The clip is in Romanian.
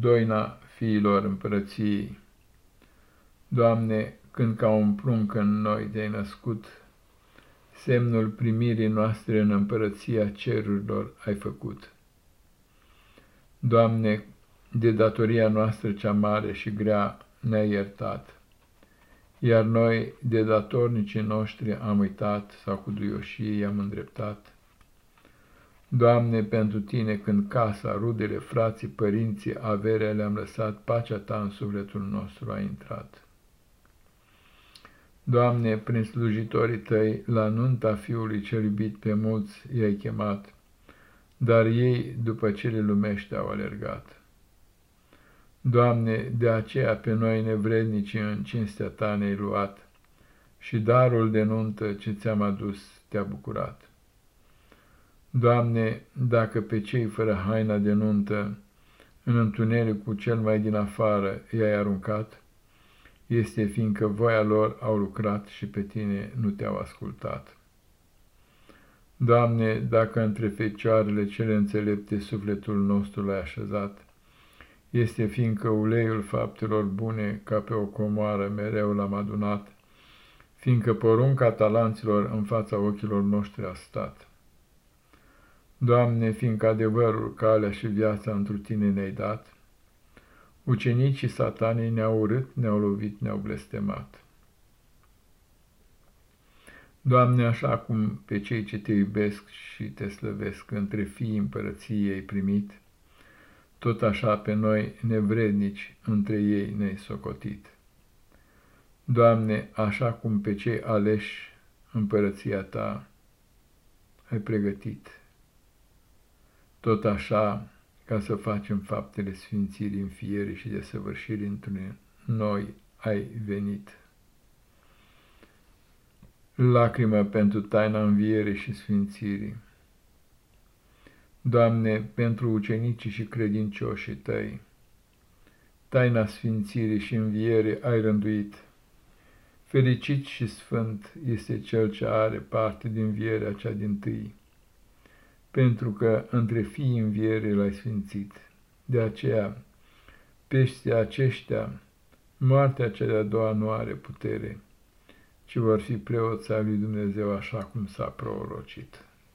doina fiilor împărăției. Doamne, când ca un prunc în noi te-ai născut, semnul primirii noastre în împărăția cerurilor ai făcut. Doamne, de datoria noastră cea mare și grea ne-ai iertat, iar noi de datornicii noștri am uitat sau cu duioșie i-am îndreptat. Doamne, pentru Tine, când casa, rudele, frații, părinții, averea le-am lăsat, pacea Ta în sufletul nostru a intrat. Doamne, prin slujitorii Tăi, la nunta Fiului cel iubit pe mulți i-ai chemat, dar ei, după cele lumești, au alergat. Doamne, de aceea pe noi nevrednici în cinstea Ta ne-ai luat și darul de nuntă ce ți-am adus te-a bucurat. Doamne, dacă pe cei fără haina de nuntă, în întunericul cel mai din afară i-ai aruncat, este fiindcă voia lor au lucrat și pe tine nu te-au ascultat. Doamne, dacă între fecioarele cele înțelepte sufletul nostru l-ai așezat, este fiindcă uleiul faptelor bune ca pe o comoară mereu l-am adunat, fiindcă porunca talanților în fața ochilor noștri a stat. Doamne, fiindcă adevărul, calea și viața întru Tine ne-ai dat, ucenicii satanii ne-au urât, ne-au lovit, ne-au blestemat. Doamne, așa cum pe cei ce Te iubesc și Te slăvesc între fii împărăției ai primit, tot așa pe noi, nevrednici, între ei ne-ai socotit. Doamne, așa cum pe cei aleși împărăția Ta ai pregătit tot așa, ca să facem faptele sfințirii în fiere și de săvârșiri într noi ai venit. Lacrimă pentru taina înviere și sfințirii. Doamne, pentru ucenicii și credincioșii Tăi, taina sfințirii și înviere ai rânduit. Fericit și sfânt este cel ce are parte din vierea cea din tâi pentru că între fii înviere l-ai sfințit. De aceea, pește aceștia, moartea cea de-a doua nu are putere, ci vor fi preoți al lui Dumnezeu așa cum s-a prorocit.